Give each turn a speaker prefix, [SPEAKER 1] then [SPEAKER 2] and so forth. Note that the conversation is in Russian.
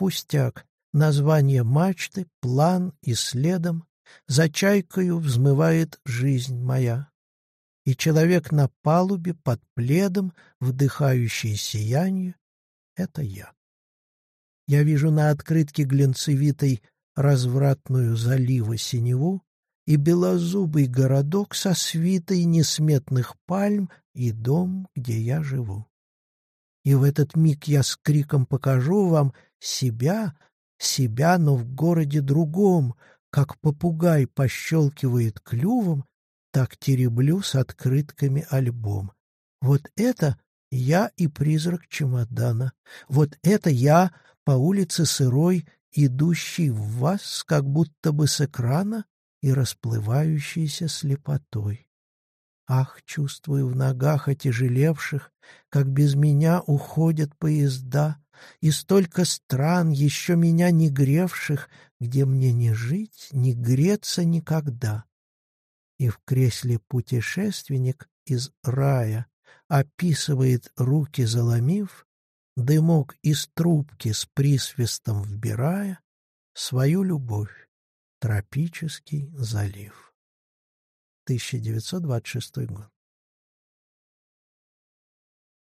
[SPEAKER 1] пустяк, название мачты, план и следом За чайкою взмывает жизнь моя. И человек на палубе под пледом, вдыхающий сияние, — это я. Я вижу на открытке глянцевитой развратную залива синеву и белозубый городок со свитой несметных пальм и дом, где я живу. И в этот миг я с криком покажу вам себя, себя, но в городе другом, как попугай пощелкивает клювом, так тереблю с открытками альбом. Вот это я и призрак чемодана. Вот это я по улице сырой, идущий в вас, как будто бы с экрана и расплывающийся слепотой. Ах, чувствую в ногах отяжелевших, как без меня уходят поезда, и столько стран, еще меня не гревших, где мне не жить, не греться никогда. И в кресле путешественник из рая описывает руки заломив, дымок из трубки с присвистом вбирая, свою любовь, тропический залив. 1926 год.